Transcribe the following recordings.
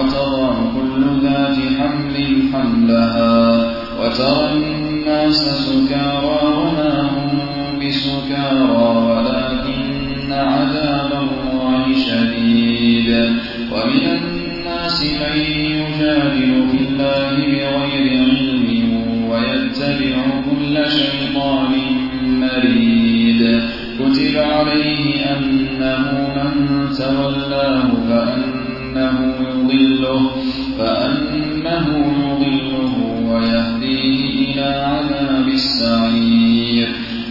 وتضع كل ذات حمل حملها وترى الناس سكارى وما هم بسكارى ولكن عذاب الله شديد. ومن الناس من يجادل في الله بغير علم ويتبع كل شيطان مريد. كتب عليه أنه من تولاه فأنه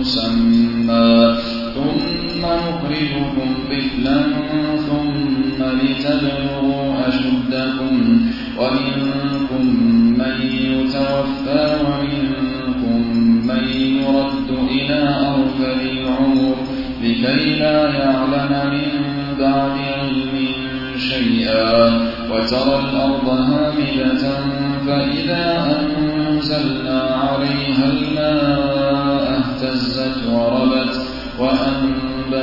مسمى. ثم نخرجكم طفلا ثم لتبلغوا أشدكم. ومنكم من يتوفى ومنكم من يرد إلى أرذل العمر. لكي لا يعلم من بعد علم شيئا. وترى الأرض هامدة فإذا أنزلنا عليها الماء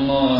الله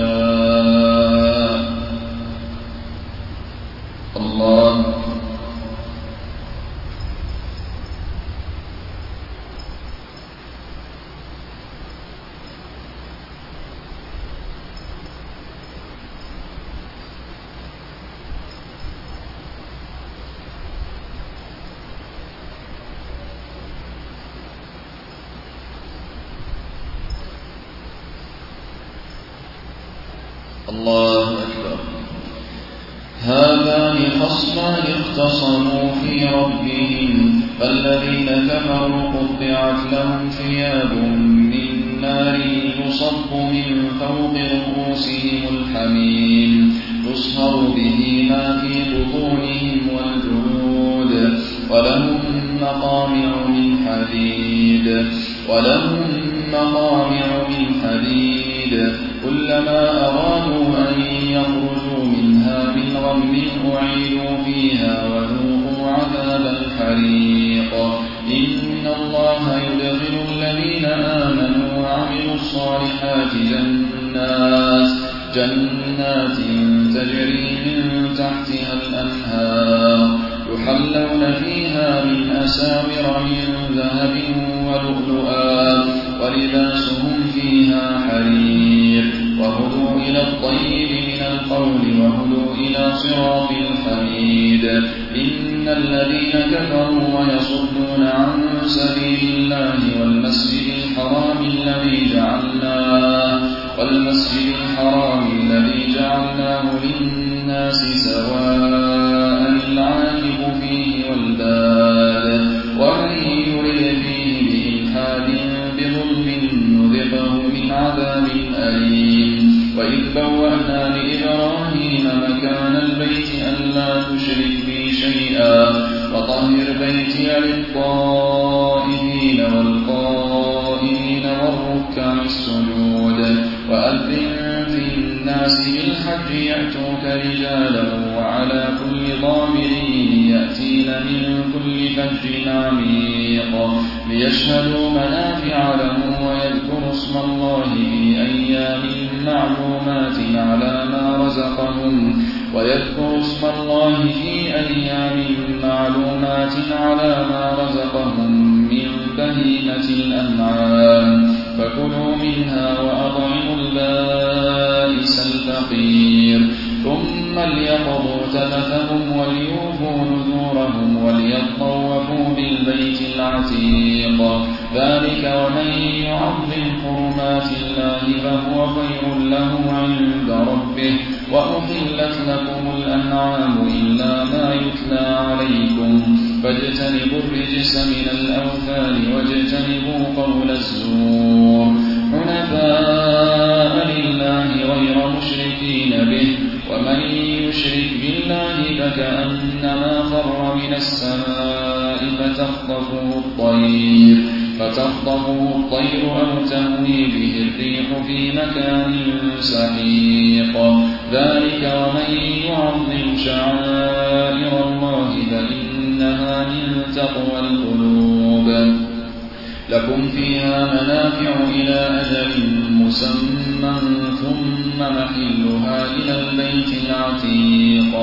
يخرجها من البيت العتيق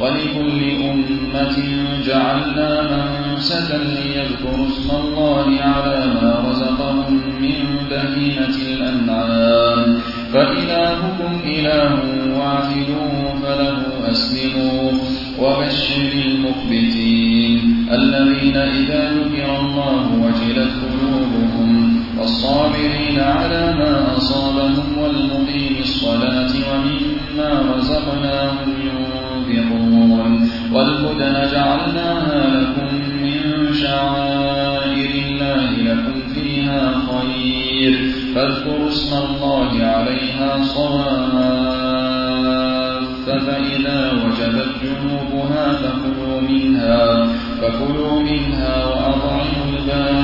ولكل أمة جعلنا منسكا ليذكروا اسم الله على ما رزقهم من بهيمة الأنعام. فإلهكم إله واحد فله أسلموا وبشر المخبتين الذين إذا ذكر الله وجلت قلوبهم والصابرين على ما أصابهم والمقيم الصلاة ومما رزقناهم ينفقون. والهدى جعلناها لكم من شعائر الله لكم فيها خير. فاذكروا اسم الله عليها صواف فإذا وجبت جنوبها فكلوا منها, فكلوا منها وأطعموا البائس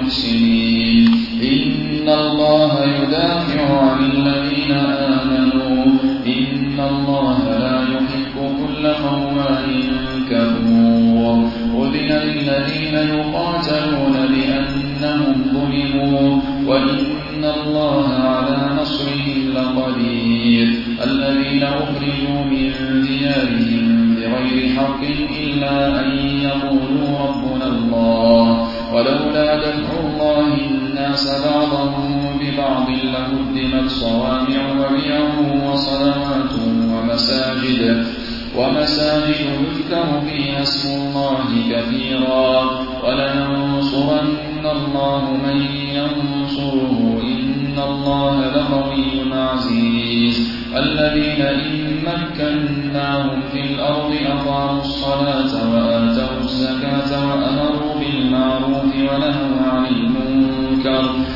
المحسنين. إن الله يدافع عن الذين آمنوا. إن الله لا يحب كل خوان كفور. أذن للذين يقاتلون بأنهم ظلموا. وإن الله على نصرهم لقدير. الذين أخرجوا من ديارهم بغير حق إلا أن يقولوا بعضهم ببعض لهدمت صوامع وبيع وصلوات ومساجد ومساجد يذكر فيها اسم الله كثيرا. ولننصرن الله من ينصره إن الله لقوي عزيز. الذين إن مكناهم في الأرض أقاموا الصلاة وآتوا الزكاة وأمروا بالمعروف ونهوا عن المنكر.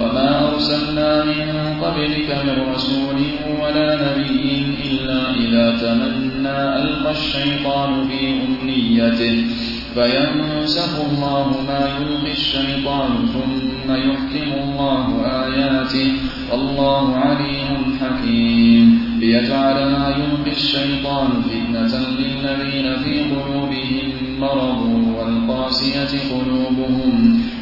وما أرسلنا من قبلك من رسول ولا نبي إلا إذا تمنى ألقى الشيطان في أمنيته. فينسخ الله ما يلقي الشيطان ثم يحكم الله آياته. والله عليم حكيم. ليجعل ما يلقي الشيطان فتنة للذين في قلوبهم مرض والقاسية قلوبهم.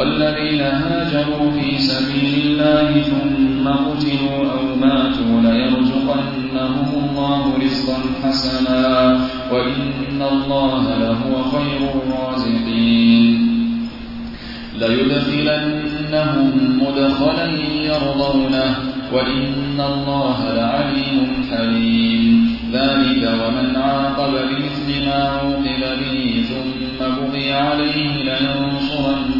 والذين هاجروا في سبيل الله ثم قتلوا أو ماتوا ليرزقنهم الله رزقا حسنا وإن الله لهو خير الرازقين. ليدخلنهم مدخلا يرضونه وإن الله لعليم حليم. ذلك ومن عاقب بمثل ما عوقب به ثم بغي عليه لينصرن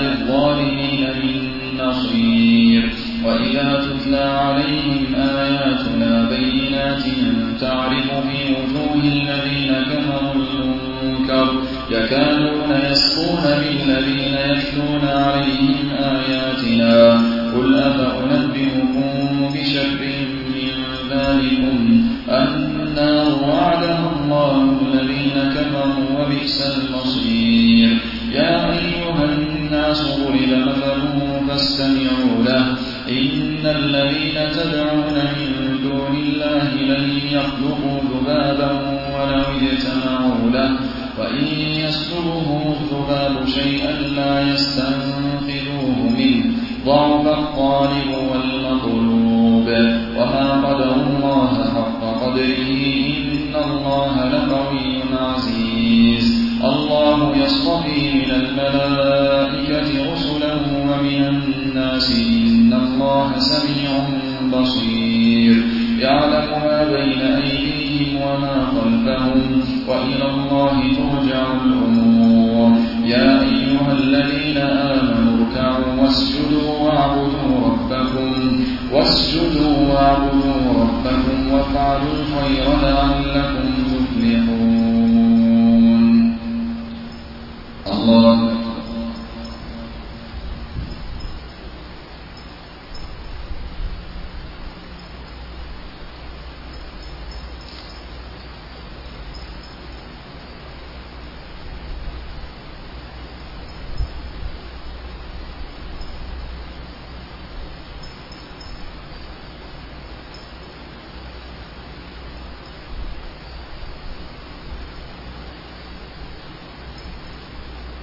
للظالمين من نصير. وإذا تتلى عليهم آياتنا بينات تعرف في وجوه الذين كفروا المنكر يكادون يسقون بالذين يتلون عليهم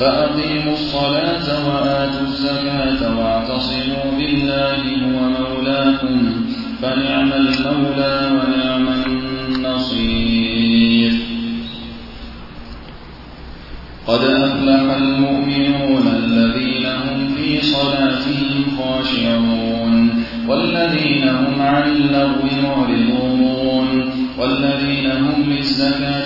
فأقيموا الصلاة وآتوا الزكاة واعتصموا بالله هو مولاكم فنعم المولى ونعم النصير. قد أفلح المؤمنون الذين هم في صلاتهم خاشعون والذين هم عن اللغو معرضون والذين هم للزكاة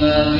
ما في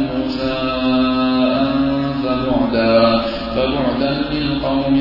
فبعدا فبعدا للقوم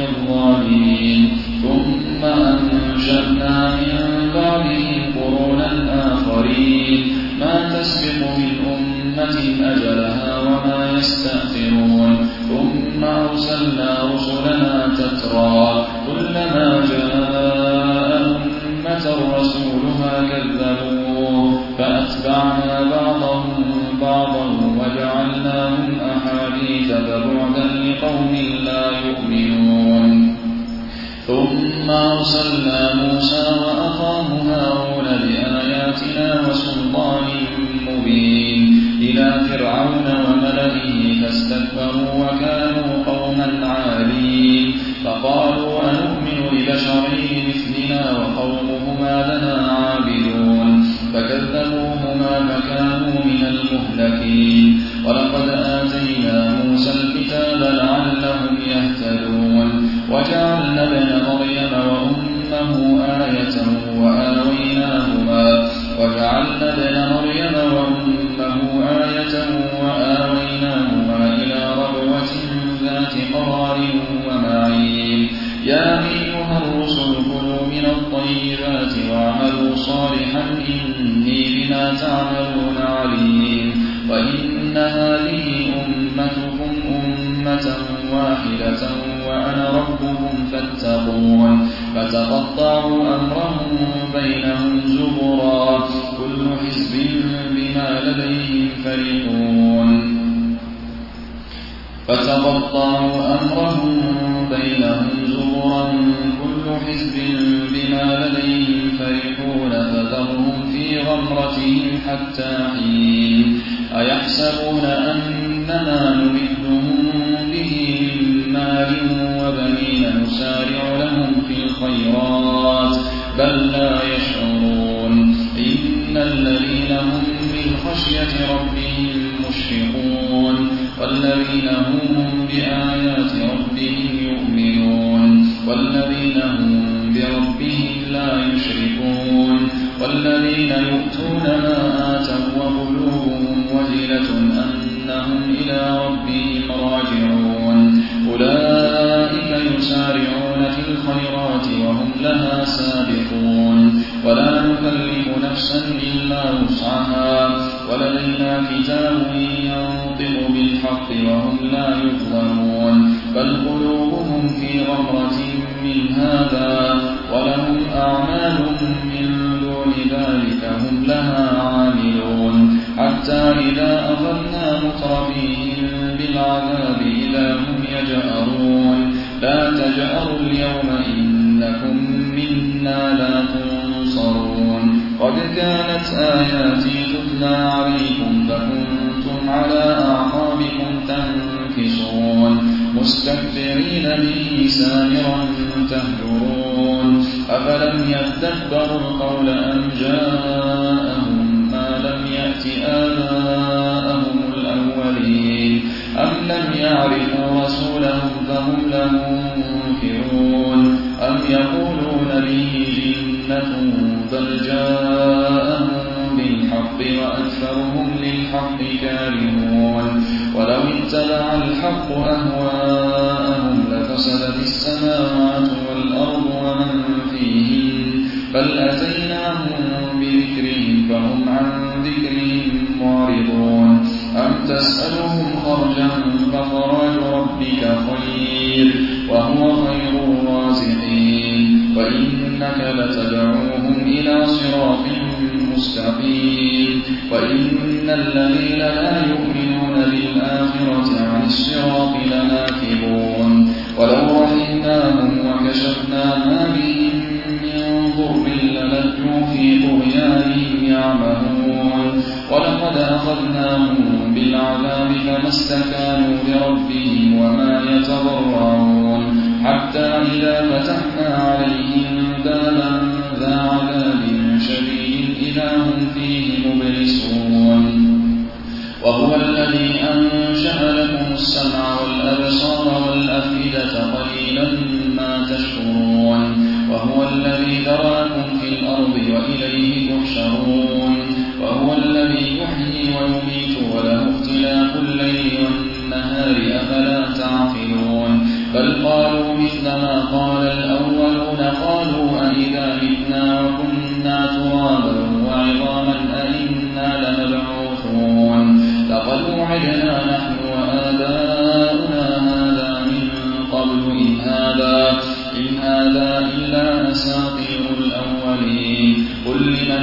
أمتكم أمة واحدة وأنا ربكم فاتقون فتقطعوا أمرهم بينهم زبرا كل حزب بما لديهم فرحون فتقطعوا أمرهم بينهم زبرا كل حزب بما لديهم فرحون فذرهم في غمرتهم حتى حين أيحسبون أنما نمدهم به من مال وبنين نسارع لهم في الخيرات بل لا يشعرون إن الذين هم من خشية ربهم مشفقون والذين هم بآيات ربهم يؤمنون والذين هم بربهم لا يشركون والذين يؤتون ما كتاب ينطق بالحق وهم لا يظلمون بل قلوبهم في غمرة من هذا رسولهم فهم له منكرون. أم يقولون به جنة بل جاءهم بالحق وأكثرهم للحق كارهون. ولو اتبع الحق أهواءهم الذين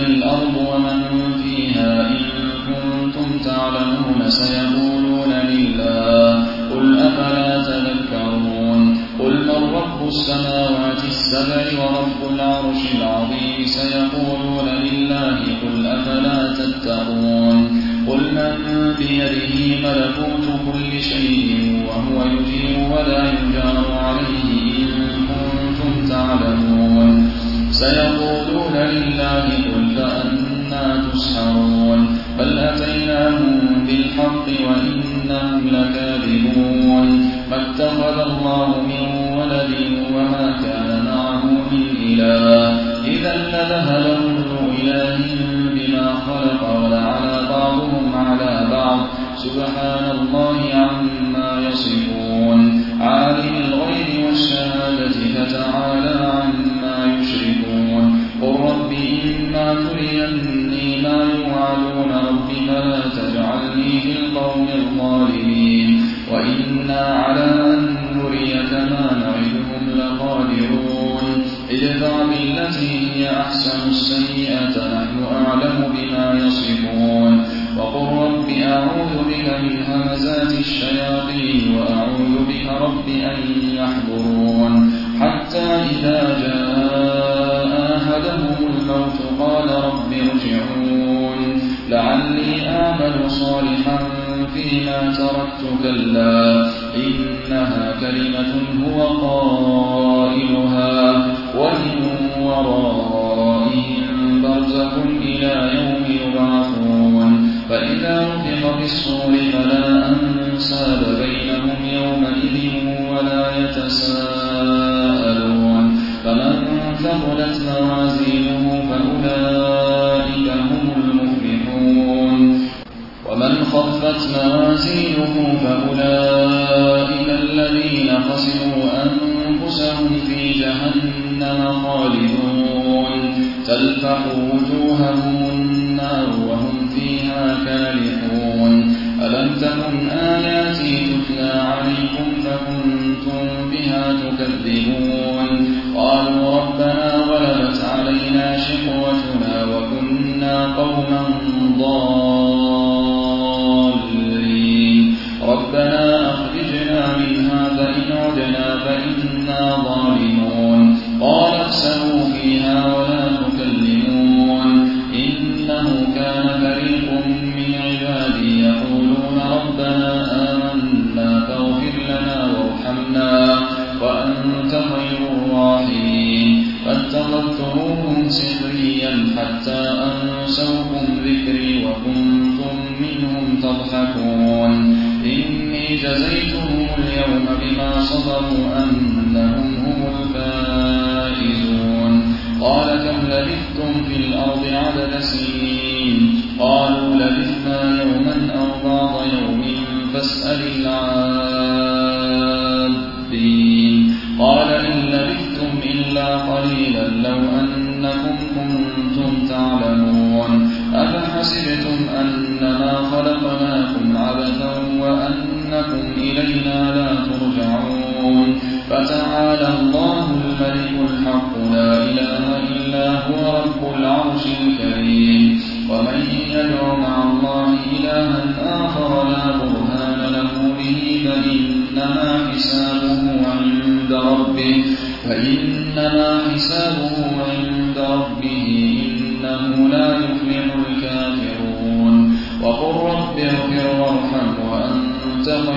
الأرض فإنما حسابه عند ربه فإنما حسابه عند ربه إنه لا يفلح الكافرون. وقل رب اغفر وارحم وأنت خير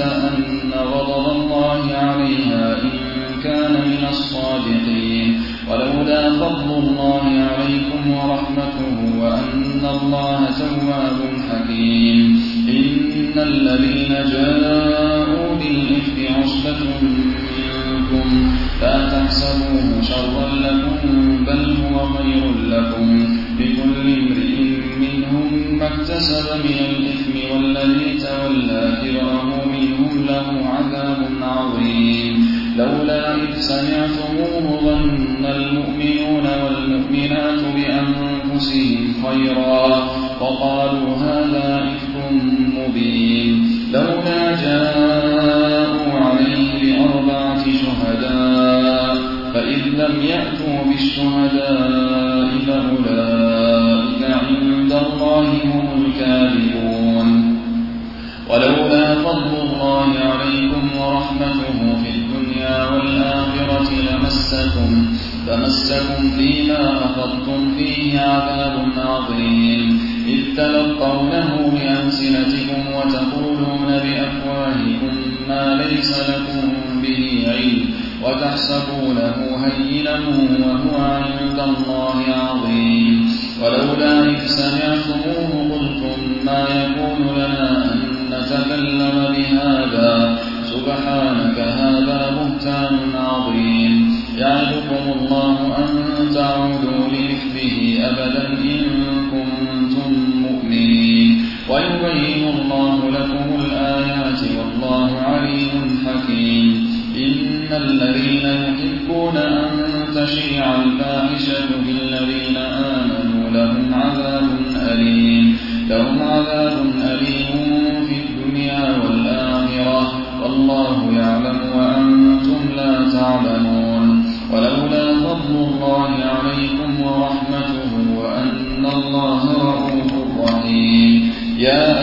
i عظيم إذ تلقونه بألسنتكم وتقولون بأفواهكم ما ليس لكم به علم وتحسبونه هينا وهو عند الله عظيم. ولولا إذ سمعتموه قلتم ما يكون لنا أن نتكلم بهذا. سبحانك هذا بهتان عظيم. يعدكم الله أن تعودوا لمثله أبدا إن كنتم مؤمنين. ويبين الله لكم الآيات والله عليم حكيم. إن الذين يحبون أن تشيع الفاحشة بالذين آمنوا لهم عذاب أليم. لهم عذاب يا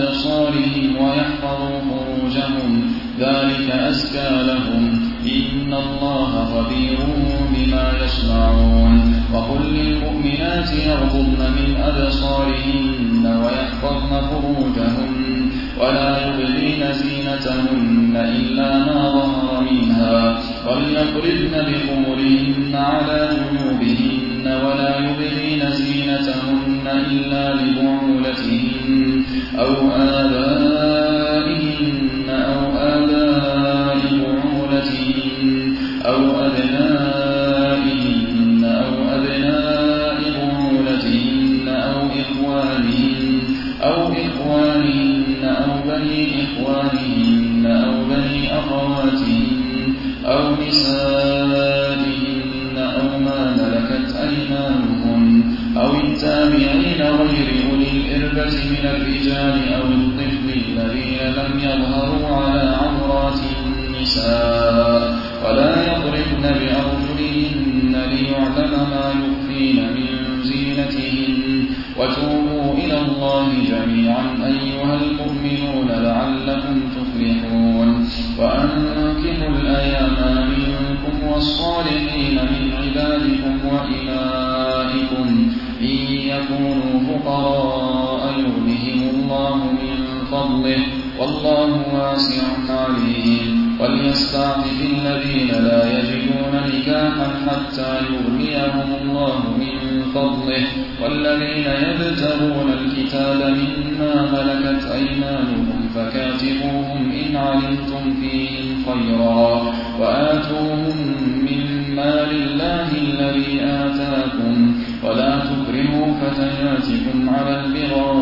أبصارهم ويحفظوا فروجهم. ذلك أزكى لهم. إن الله خبير بما يصنعون وقل للمؤمنات يغضن من أبصارهن ويحفظن فروجهن. ولا يبدين زينتهن إلا ما ظهر منها. وليضربن بخمرهن على جنوبهن. ولا يبدين زينتهن إلا لبعولتهن. أو آبائهن أو آباء أو أبنائهن أو بني إخوانهن من الرجال أو فضله والذين يبتغون الكتاب مما ملكت أيمانهم فكاتبوهم إن علمتم فيهم خيرا وآتوهم من مال الله الذي آتاكم. ولا تكرهوا فتياتكم على البغاء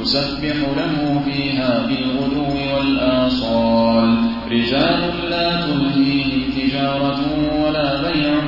يسبح له فيها بالغدو والآصال. رجال لا تلهيهم تجارة ولا بيع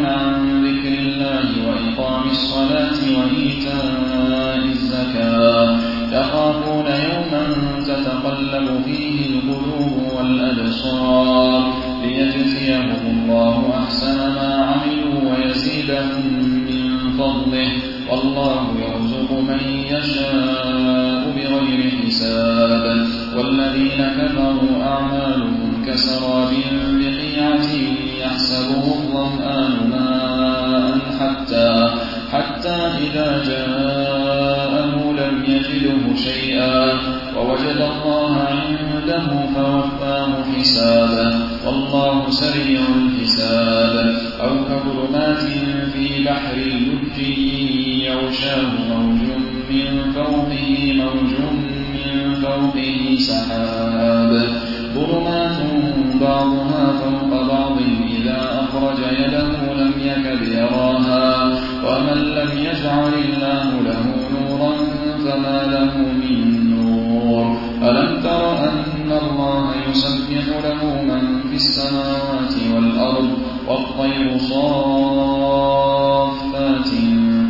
يسبح له من في السماوات والأرض والطير صافات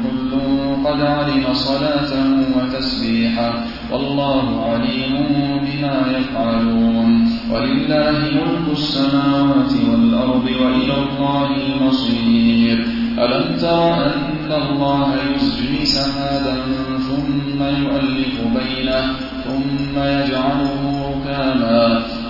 كل قد علم صلاته وتسبيحه والله عليم بما يفعلون ولله ملك السماوات والأرض وإلى الله المصير. ألم تر أن الله يزجي سحابا ثم يؤلف بينه ثم يجعله ركاما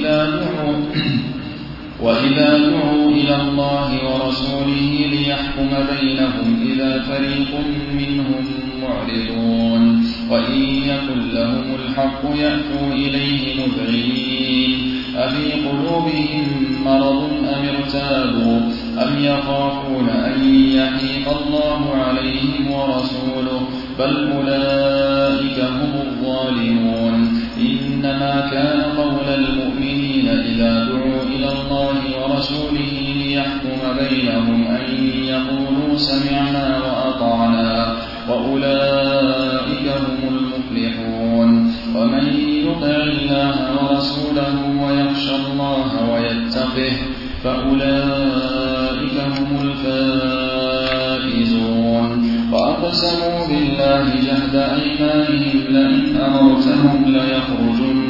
وإذا دعوا وإذا دعوا إلى الله ورسوله ليحكم بينهم إذا فريق منهم معرضون. وإن يكن لهم الحق يأتوا إليه مذعنين أفي قلوبهم مرض أم ارتابوا؟ أم يخافون أن يحيف الله عليهم ورسوله؟ بل أولئك هم الظالمون. إنما كان قول إذا دعوا إلى الله ورسوله ليحكم بينهم أن يقولوا سمعنا وأطعنا وأولئك هم المفلحون. ومن يطع الله ورسوله ويخشى الله ويتقه فأولئك هم الفائزون. وأقسموا بالله جهد أيمانهم لئن أمرتهم ليخرجن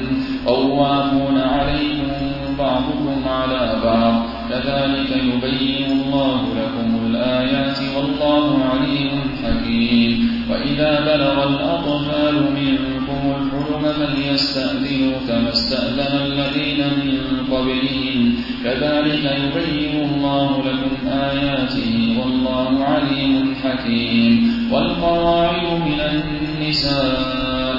طوافون عليكم بعضكم على بعض. كذلك يبين الله لكم الآيات والله عليم حكيم. وإذا بلغ الأطفال منكم الحلم فليستأذنوا كما استأذن الذين من قبلهم. كذلك يبين الله لكم آياته والله عليم حكيم. والقواعد من النساء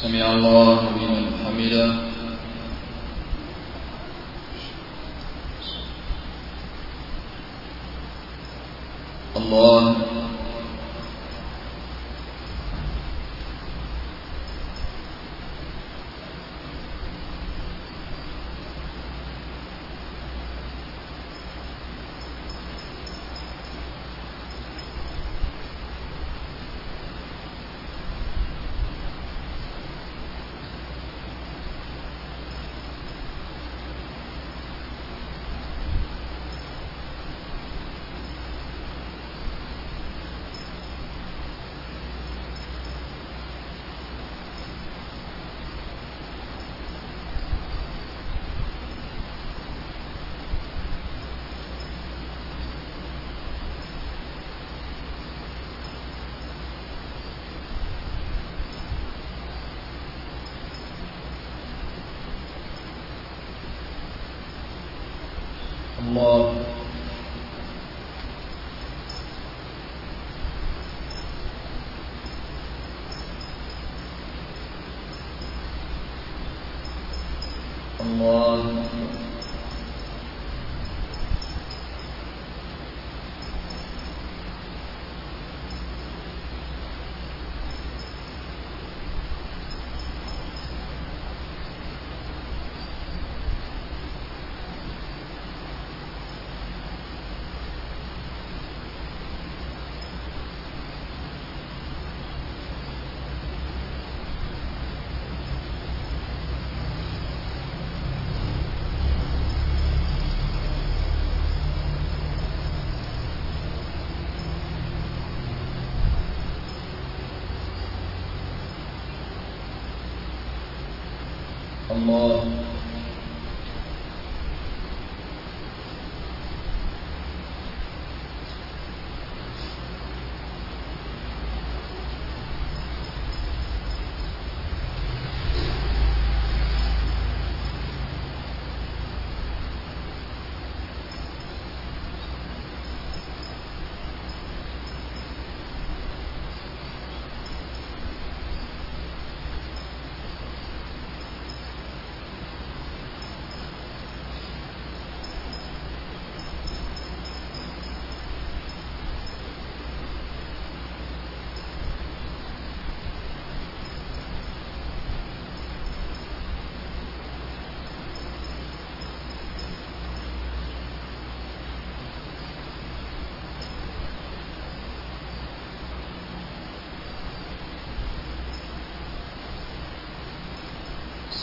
سمع الله لمن حمده. الله اللہ